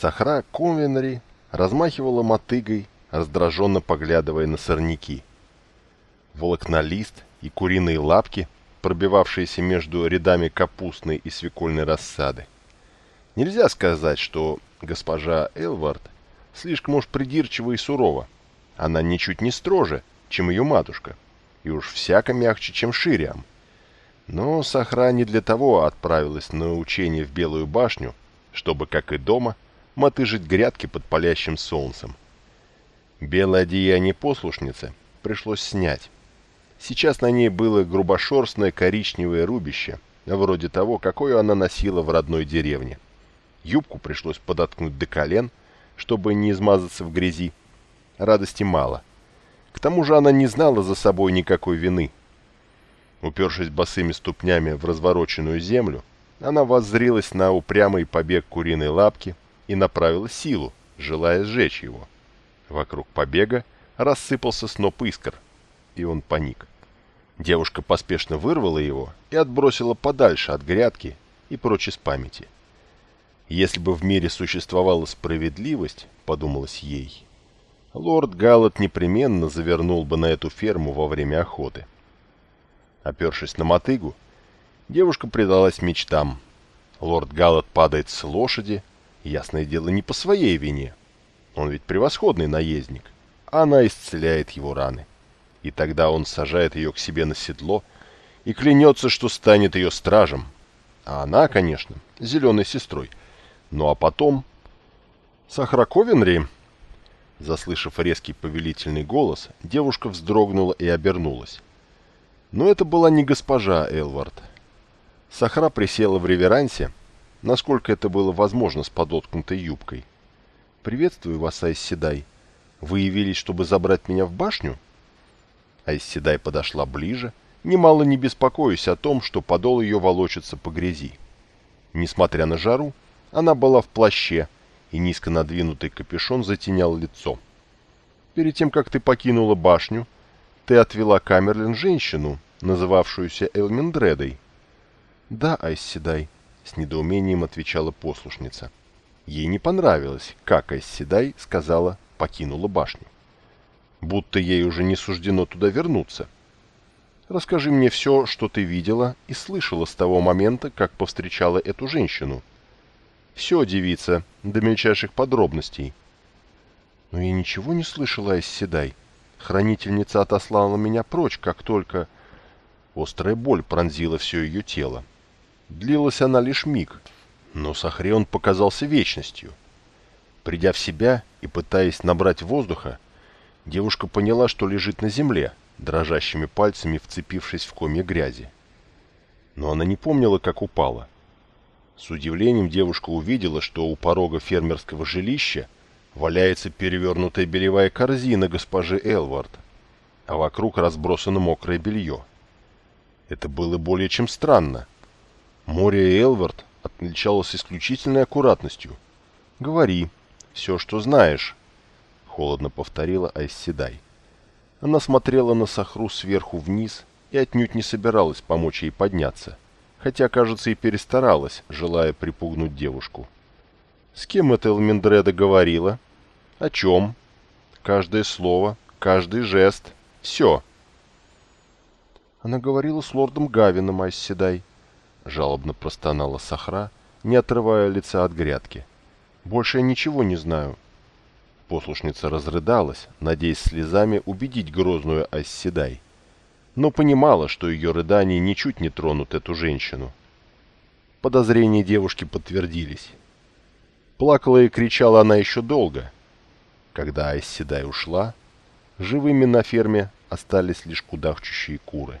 Сахра Конвенри размахивала мотыгой, раздраженно поглядывая на сорняки. Волокнолист и куриные лапки, пробивавшиеся между рядами капустной и свекольной рассады. Нельзя сказать, что госпожа Элвард слишком уж придирчива и сурова. Она ничуть не строже, чем ее матушка, и уж всяко мягче, чем Шириам. Но Сахра не для того отправилась на учение в Белую башню, чтобы, как и дома, мотыжить грядки под палящим солнцем. Белое одеяние послушницы пришлось снять. Сейчас на ней было грубошерстное коричневое рубище, вроде того, какое она носила в родной деревне. Юбку пришлось подоткнуть до колен, чтобы не измазаться в грязи. Радости мало. К тому же она не знала за собой никакой вины. Упершись босыми ступнями в развороченную землю, она воззрилась на упрямый побег куриной лапки и направила силу, желая сжечь его. Вокруг побега рассыпался сноп искр, и он паник. Девушка поспешно вырвала его и отбросила подальше от грядки и прочь из памяти. Если бы в мире существовала справедливость, подумалось ей, лорд Галлот непременно завернул бы на эту ферму во время охоты. Опершись на мотыгу, девушка предалась мечтам. Лорд Галлот падает с лошади, ясное дело, не по своей вине. Он ведь превосходный наездник. Она исцеляет его раны. И тогда он сажает ее к себе на седло и клянется, что станет ее стражем. А она, конечно, зеленой сестрой – ну а потом... Сахара Ковенри... Заслышав резкий повелительный голос, девушка вздрогнула и обернулась. Но это была не госпожа Элвард. Сахара присела в реверансе, насколько это было возможно с подоткнутой юбкой. «Приветствую вас, Айсседай. Вы явились, чтобы забрать меня в башню?» Айсседай подошла ближе, немало не беспокоясь о том, что подол ее волочится по грязи. Несмотря на жару, она была в плаще, и низко надвинутый капюшон затенял лицо. Перед тем, как ты покинула башню, ты отвела Камерлин женщину, называвшуюся Элминдредой. Да, Айсседай, с недоумением отвечала послушница. Ей не понравилось, как Айсседай сказала «покинула башню». Будто ей уже не суждено туда вернуться. Расскажи мне все, что ты видела и слышала с того момента, как повстречала эту женщину, все, девица, до мельчайших подробностей. Но я ничего не слышала из Седай. Хранительница отослала меня прочь, как только... Острая боль пронзила все ее тело. Длилась она лишь миг, но Сахрион показался вечностью. Придя в себя и пытаясь набрать воздуха, девушка поняла, что лежит на земле, дрожащими пальцами вцепившись в комья грязи. Но она не помнила, как упала. С удивлением девушка увидела, что у порога фермерского жилища валяется перевернутая белевая корзина госпожи Элвард, а вокруг разбросано мокрое белье. Это было более чем странно. Море Элвард отличалось исключительной аккуратностью. «Говори, все, что знаешь», — холодно повторила Айсседай. Она смотрела на Сахру сверху вниз и отнюдь не собиралась помочь ей подняться хотя, кажется, и перестаралась, желая припугнуть девушку. С кем это Элмендреда говорила? О чем? Каждое слово, каждый жест, все. Она говорила с лордом Гавином, Айсседай. Жалобно простонала Сахра, не отрывая лица от грядки. Больше я ничего не знаю. Послушница разрыдалась, надеясь слезами убедить грозную Айсседай но понимала, что ее рыдания ничуть не тронут эту женщину. Подозрения девушки подтвердились. Плакала и кричала она еще долго. Когда Айсседай ушла, живыми на ферме остались лишь кудахчущие куры.